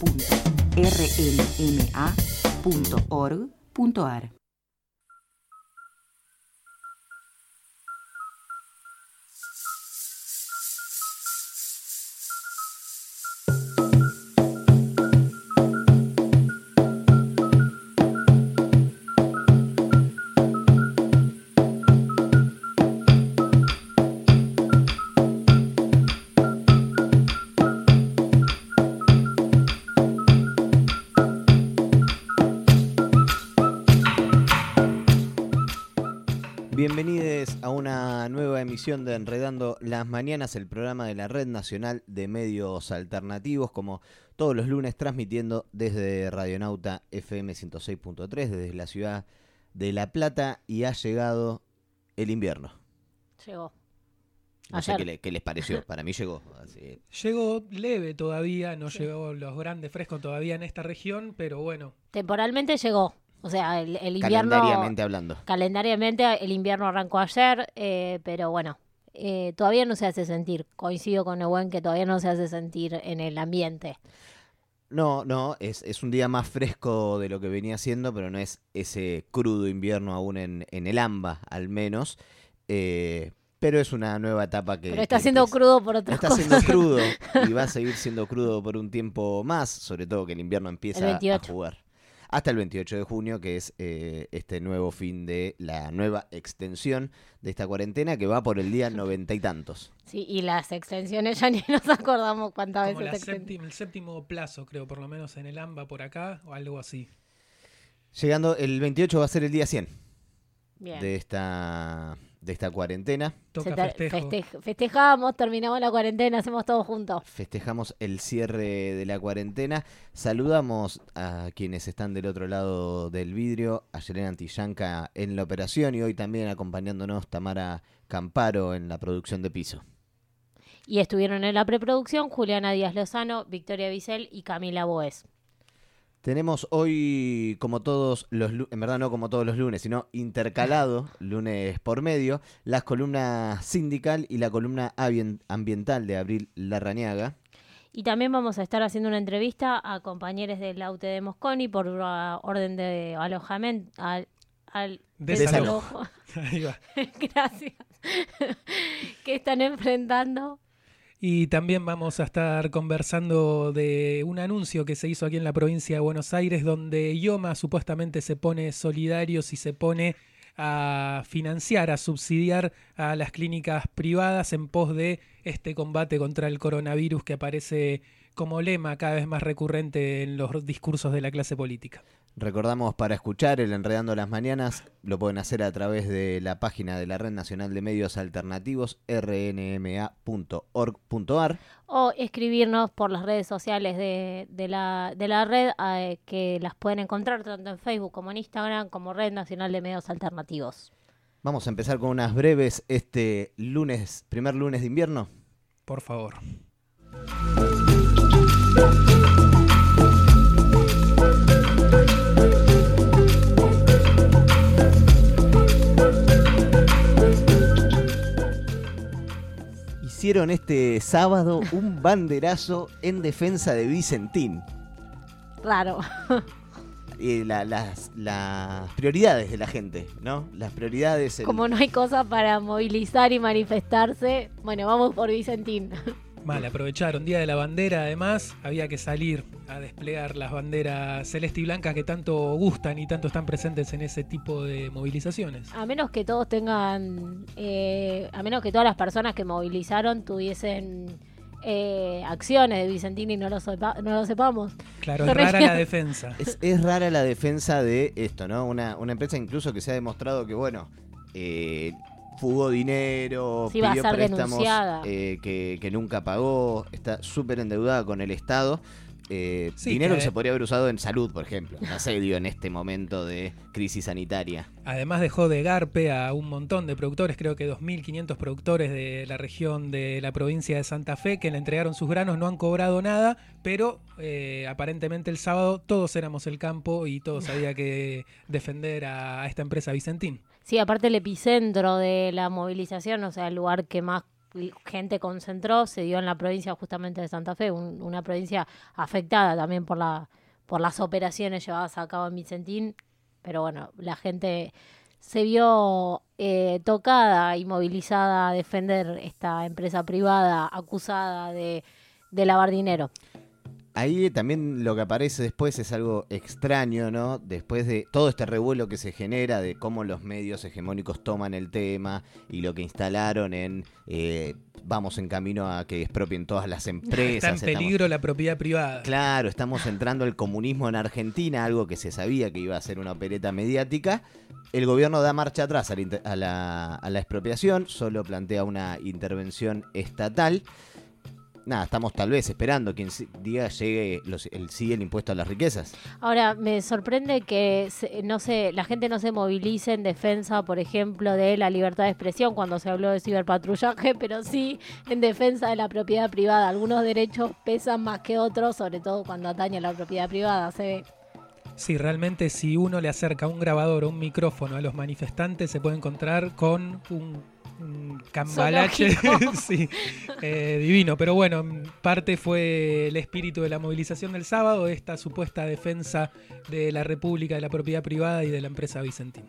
www.rnma.org.ar Bienvenidos a una nueva emisión de Enredando las Mañanas, el programa de la Red Nacional de Medios Alternativos, como todos los lunes transmitiendo desde Radionauta FM 106.3, desde la ciudad de La Plata, y ha llegado el invierno. Llegó. No sé qué, le- qué les pareció, para mí llegó. así. Llegó leve todavía, no llegó los grandes frescos todavía en esta región, pero bueno, Temporalmente llegó. O sea, el, el invierno. calendariamente hablando. calendariamente, el invierno arrancó ayer, eh, pero bueno, eh, todavía no se hace sentir. Coincido con Ewen que todavía no se hace sentir en el ambiente. No, no, es, es un día más fresco de lo que venía siendo, pero no es ese crudo invierno aún en, en el AMBA, al menos. Eh, pero es una nueva etapa que... Pero está que siendo empieza. crudo por otras Está cosas. siendo crudo y va a seguir siendo crudo por un tiempo más, sobre todo que el invierno empieza El a 28. jugar. Hasta el 28 de junio, que es eh, este nuevo fin de la nueva extensión de esta cuarentena que va por el día noventa y tantos. Sí, y las extensiones ya ni nos acordamos cuántas como veces la séptima- el séptimo plazo, creo, por lo menos en el AMBA por acá, o algo así. Llegando el 28 va a ser el día 100 Bien. de esta, de esta cuarentena. Toca Se ter- festejo. festej- festejamos, terminamos la cuarentena, hacemos todo juntos. Festejamos el cierre de la cuarentena. Saludamos a quienes están del otro lado del vidrio, a Yelena Antillanca en la operación y hoy también acompañándonos Tamara Camparo en la producción de piso. Y estuvieron en la preproducción Juliana Díaz Lozano, Victoria Vicel y Camila Boes. Tenemos hoy, como todos los lu- en verdad no como todos los lunes, sino intercalado, lunes por medio, las columnas sindical y la columna ambien- ambiental de Abril Larrañaga. Y también vamos a estar haciendo una entrevista a compañeros del AUTE de Mosconi por uh, orden de alojamiento. Al, al Desalojo. desalojo. Ahí va. Gracias. que están enfrentando. Y también vamos a estar conversando de un anuncio que se hizo aquí en la provincia de Buenos Aires, donde IOMA supuestamente se pone solidario si se pone a financiar, a subsidiar a las clínicas privadas en pos de este combate contra el coronavirus que aparece como lema cada vez más recurrente en los discursos de la clase política. Recordamos para escuchar el Enredando las Mañanas, lo pueden hacer a través de la página de la Red Nacional de Medios Alternativos, rnma.org.ar. O escribirnos por las redes sociales de, de la, de la red, eh, que las pueden encontrar tanto en Facebook como en Instagram, como Red Nacional de Medios Alternativos. Vamos a empezar con unas breves este lunes, primer lunes de invierno. Por favor. Hicieron este sábado un banderazo en defensa de Vicentín. Raro. Y la- las, las prioridades de la gente, ¿no? Las prioridades. Como no hay cosa para movilizar y manifestarse, bueno, vamos por Vicentín. Mal, aprovecharon Día de la Bandera, además, había que salir a desplegar las banderas celeste y blancas que tanto gustan y tanto están presentes en ese tipo de movilizaciones. A menos que todos tengan, eh, a menos que todas las personas que movilizaron tuviesen eh, acciones de Vicentín y no lo, sepa- no lo sepamos. Claro, es rara la defensa. Es, es rara la defensa de esto, ¿no? Una, una empresa incluso que se ha demostrado que, bueno, eh, fugó dinero, Sí, pidió préstamos eh, que, que nunca pagó, está súper endeudada con el Estado eh, Sí, dinero que- que se podría haber usado en salud, por ejemplo. No sé, digo, en este momento de crisis sanitaria. Además dejó de garpe a un montón de productores, creo que 2.500 productores de la región de la provincia de Santa Fe que le entregaron sus granos, no han cobrado nada, pero eh, aparentemente el sábado todos éramos el campo y todos había que defender a, a esta empresa Vicentín. Sí, aparte el epicentro de la movilización, o sea, el lugar que más gente concentró, se dio en la provincia justamente de Santa Fe, un- una provincia afectada también por la por las operaciones llevadas a cabo en Vicentín, pero bueno, la gente se vio eh, tocada y movilizada a defender esta empresa privada acusada de, de lavar dinero. Ahí también lo que aparece después es algo extraño, ¿no? Después de todo este revuelo que se genera de cómo los medios hegemónicos toman el tema y lo que instalaron en eh, vamos en camino a que expropien todas las empresas. Está en estamos- peligro la propiedad privada. Claro, estamos entrando al comunismo en Argentina, algo que se sabía que iba a ser una opereta mediática. El gobierno da marcha atrás a la, a la- a la expropiación, solo plantea una intervención estatal. Nada, estamos tal vez esperando que en día llegue los- el sí el impuesto a las riquezas. Ahora, me sorprende que se- no se, la gente no se movilice en defensa, por ejemplo, de la libertad de expresión cuando se habló de ciberpatrullaje, pero sí en defensa de la propiedad privada. Algunos derechos pesan más que otros, sobre todo cuando atañe a la propiedad privada. Se ve. Sí, realmente si uno le acerca un grabador o un micrófono a los manifestantes se puede encontrar con un cambalache Zoológico. sí, eh, divino. Pero bueno, parte fue el espíritu de la movilización del sábado, esta supuesta defensa de la República, de la propiedad privada y de la empresa Vicentín.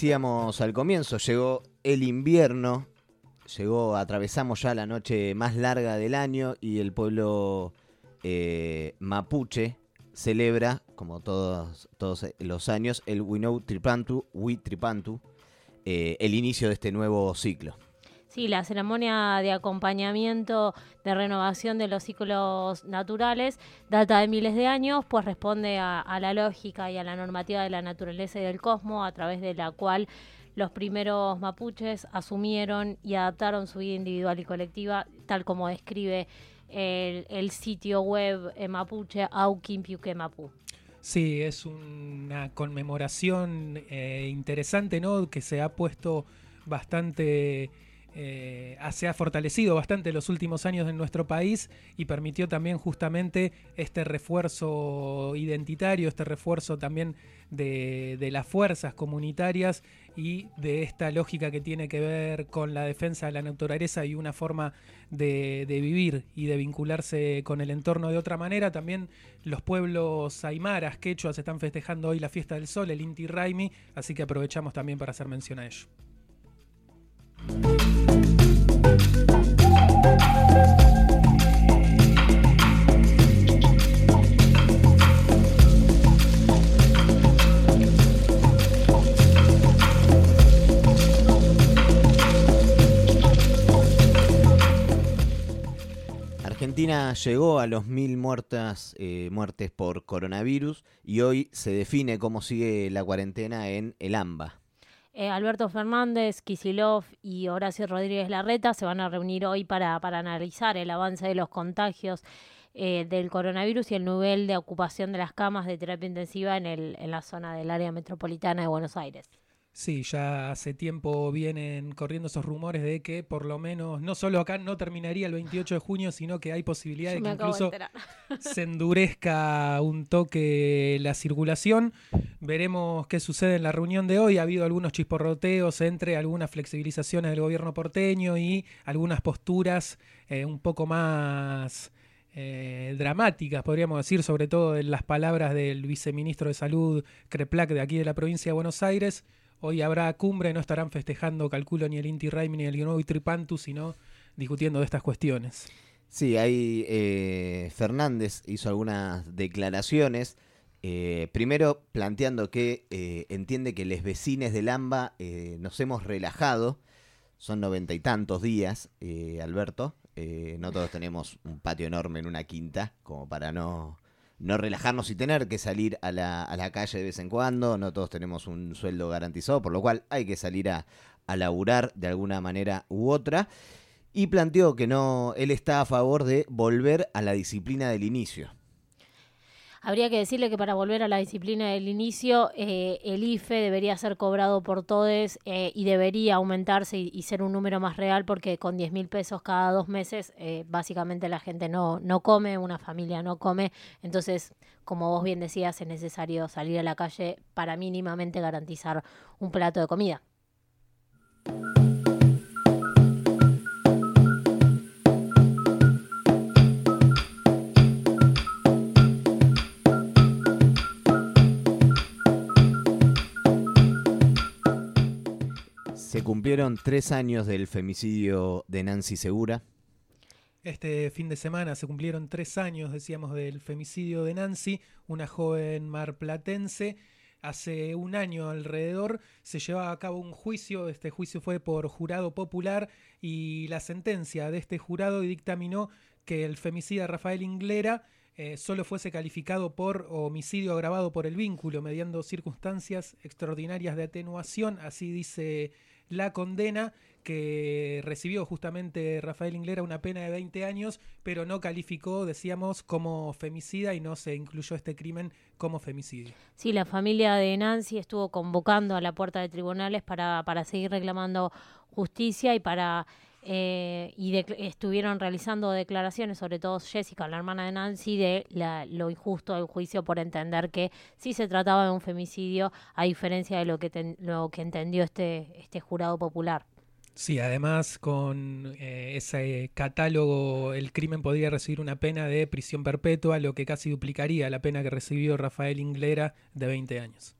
Decíamos al comienzo, llegó el invierno, llegó, atravesamos ya la noche más larga del año y el pueblo eh, mapuche celebra, como todos, todos los años, el Winnow Tripantu, Tripantu, eh, el inicio de este nuevo ciclo. Sí, la ceremonia de acompañamiento de renovación de los ciclos naturales data de miles de años, pues responde a, la lógica y a la normativa de la naturaleza y del cosmos, a través de la cual los primeros mapuches asumieron y adaptaron su vida individual y colectiva, tal como describe el, el sitio web eh, mapuche Auquimpiuque Mapu. Sí, es una conmemoración eh, interesante, ¿no? Que se ha puesto bastante, eh, se ha fortalecido bastante los últimos años en nuestro país y permitió también justamente este refuerzo identitario, este refuerzo también de, las fuerzas comunitarias y de esta lógica que tiene que ver con la defensa de la naturaleza y una forma de, de vivir y de vincularse con el entorno de otra manera. También los pueblos aymaras, quechuas, están festejando hoy la fiesta del sol, el Inti Raimi, así que aprovechamos también para hacer mención a ello. Argentina llegó a los mil muertas, eh, muertes por coronavirus y hoy se define cómo sigue la cuarentena en el AMBA. Eh, Alberto Fernández, Kisilov y Horacio Rodríguez Larreta se van a reunir hoy para, para analizar el avance de los contagios eh, del coronavirus y el nivel de ocupación de las camas de terapia intensiva en, el, en la zona del área metropolitana de Buenos Aires. Sí, ya hace tiempo vienen corriendo esos rumores de que por lo menos, no solo acá no terminaría el 28 de junio, sino que hay posibilidad de que de incluso se endurezca un toque la circulación. Veremos qué sucede en la reunión de hoy. Ha habido algunos chisporroteos entre algunas flexibilizaciones del gobierno porteño y algunas posturas eh, un poco más eh, dramáticas, podríamos decir, sobre todo en las palabras del viceministro de Salud Creplac de aquí de la provincia de Buenos Aires. Hoy habrá cumbre, no estarán festejando, calculo, ni el Inti Raimi ni el Guinovi Tripantu, sino discutiendo de estas cuestiones. Sí, ahí eh, Fernández hizo algunas declaraciones Eh, primero planteando que eh, entiende que los vecines del AMBA eh, nos hemos relajado, son noventa y tantos días, Alberto, no todos tenemos un patio enorme en una quinta, como para no, no relajarnos y tener que salir a la, a la calle de vez en cuando, no todos tenemos un sueldo garantizado, por lo cual hay que salir a, a laburar de alguna manera u otra. Y planteó que no, él está a favor de volver a la disciplina del inicio. Habría que decirle que para volver a la disciplina del inicio, eh, el IFE debería ser cobrado por todos eh, y debería aumentarse y, y, ser un número más real porque con 10 mil pesos cada dos meses, eh, básicamente la gente no, no come, una familia no come. Entonces, como vos bien decías, es necesario salir a la calle para mínimamente garantizar un plato de comida. Se cumplieron tres años del femicidio de Nancy Segura. Este fin de semana se cumplieron tres años, decíamos, del femicidio de Nancy, una joven marplatense. Hace un año alrededor se llevaba a cabo un juicio, este juicio fue por jurado popular y la sentencia de este jurado dictaminó que el femicida Rafael Inglera eh, solo fuese calificado por homicidio agravado por el vínculo, mediando circunstancias extraordinarias de atenuación, así dice la condena que recibió justamente Rafael Inglera una pena de 20 años, pero no calificó, decíamos, como femicida y no se incluyó este crimen como femicidio. Sí, la familia de Nancy estuvo convocando a la puerta de tribunales para, para seguir reclamando justicia y para eh, y estuvieron realizando declaraciones, sobre todo Jessica, la hermana de Nancy, de lo injusto del juicio por entender que sí se trataba de un femicidio, a diferencia de lo que, lo que entendió este, este jurado popular. Sí, además con eh, ese catálogo el crimen podría recibir una pena de prisión perpetua, lo que casi duplicaría la pena que recibió Rafael Inglera de 20 años.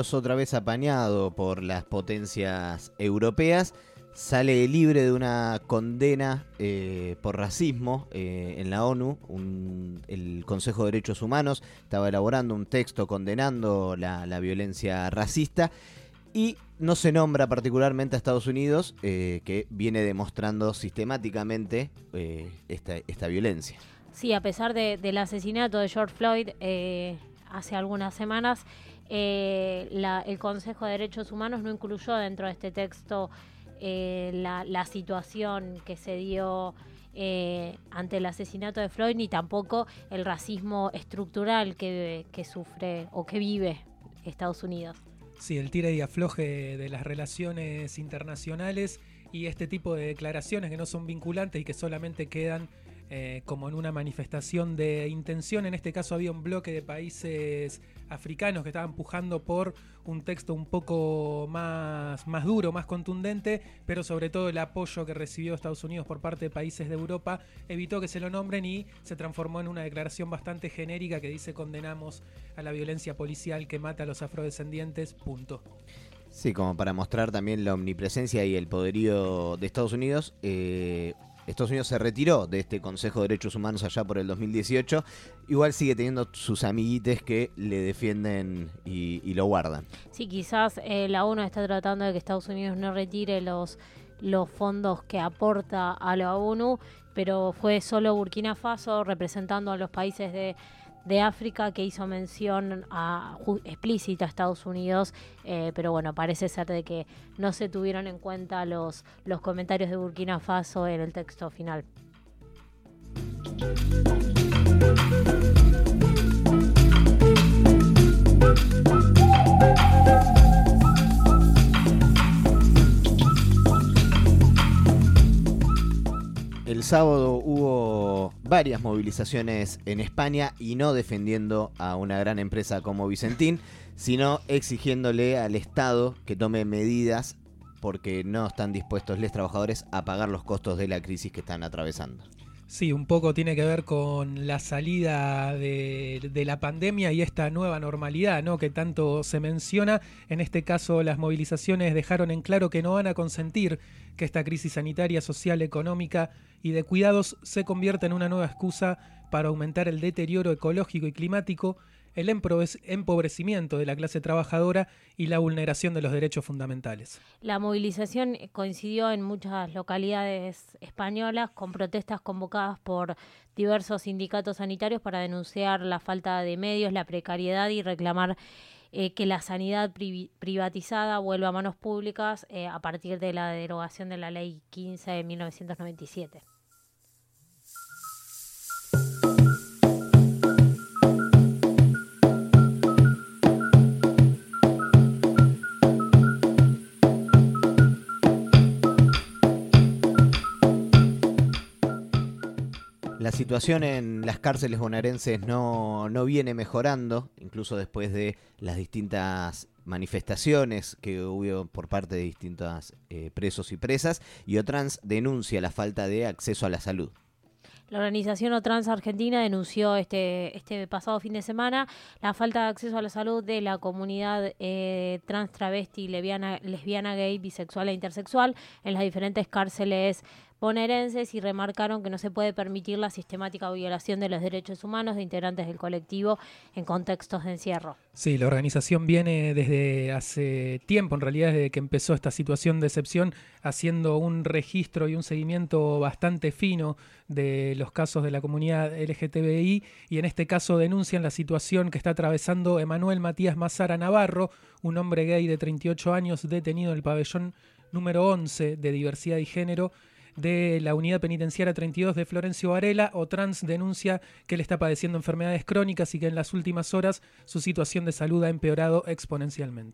Otra vez apañado por las potencias europeas, sale libre de una condena eh, por racismo eh, en la ONU. El Consejo de Derechos Humanos estaba elaborando un texto condenando la, violencia racista y no se nombra particularmente a Estados Unidos, eh, que viene demostrando sistemáticamente esta, violencia. Sí, a pesar de, del asesinato de George Floyd hace algunas semanas, eh, el Consejo de Derechos Humanos no incluyó dentro de este texto eh, la, la, situación que se dio eh, ante el asesinato de Floyd, ni tampoco el racismo estructural que, que sufre o que vive Estados Unidos. Sí, el tira y afloje de las relaciones internacionales y este tipo de declaraciones que no son vinculantes y que solamente quedan eh, como en una manifestación de intención. En este caso había un bloque de países africanos que estaban empujando por un texto un poco más, más duro, más contundente, pero sobre todo el apoyo que recibió Estados Unidos por parte de países de Europa evitó que se lo nombren y se transformó en una declaración bastante genérica que dice condenamos a la violencia policial que mata a los afrodescendientes, punto. Sí, como para mostrar también la omnipresencia y el poderío de Estados Unidos. Eh, Estados Unidos se retiró de este Consejo de Derechos Humanos allá por el 2018. Igual sigue teniendo sus amiguites que le defienden y, lo guardan. Sí, quizás eh, la ONU está tratando de que Estados Unidos no retire los, los fondos que aporta a la ONU, pero fue solo Burkina Faso representando a los países de de África que hizo mención a, explícita a Estados Unidos, eh, pero bueno, parece ser de que no se tuvieron en cuenta los, los comentarios de Burkina Faso en el texto final. El sábado hubo varias movilizaciones en España y no defendiendo a una gran empresa como Vicentín, sino exigiéndole al Estado que tome medidas porque no están dispuestos los trabajadores a pagar los costos de la crisis que están atravesando. Sí, un poco tiene que ver con la salida de, de, la pandemia y esta nueva normalidad, ¿no? Que tanto se menciona. En este caso, las movilizaciones dejaron en claro que no van a consentir que esta crisis sanitaria, social, económica y de cuidados se convierta en una nueva excusa para aumentar el deterioro ecológico y climático el empobrecimiento de la clase trabajadora y la vulneración de los derechos fundamentales. La movilización coincidió en muchas localidades españolas con protestas convocadas por diversos sindicatos sanitarios para denunciar la falta de medios, la precariedad y reclamar eh, que la sanidad privatizada vuelva a manos públicas eh, a partir de la derogación de la Ley 15 de 1997. La situación en las cárceles bonaerenses no, no viene mejorando, incluso después de las distintas manifestaciones que hubo por parte de distintos eh, presos y presas, y Otrans denuncia la falta de acceso a la salud. La organización Otrans Argentina denunció este, este pasado fin de semana la falta de acceso a la salud de la comunidad eh, trans, travesti, lesbiana, lesbiana, gay, bisexual e intersexual en las diferentes cárceles bonaerenses y remarcaron que no se puede permitir la sistemática violación de los derechos humanos de integrantes del colectivo en contextos de encierro. Sí, la organización viene desde hace tiempo, en realidad desde que empezó esta situación de excepción, haciendo un registro y un seguimiento bastante fino de los casos de la comunidad LGTBI y en este caso denuncian la situación que está atravesando Emanuel Matías Mazara Navarro, un hombre gay de 38 años detenido en el pabellón número 11 de diversidad y género de la Unidad Penitenciaria 32 de Florencio Varela, o Trans denuncia que él está padeciendo enfermedades crónicas y que en las últimas horas su situación de salud ha empeorado exponencialmente.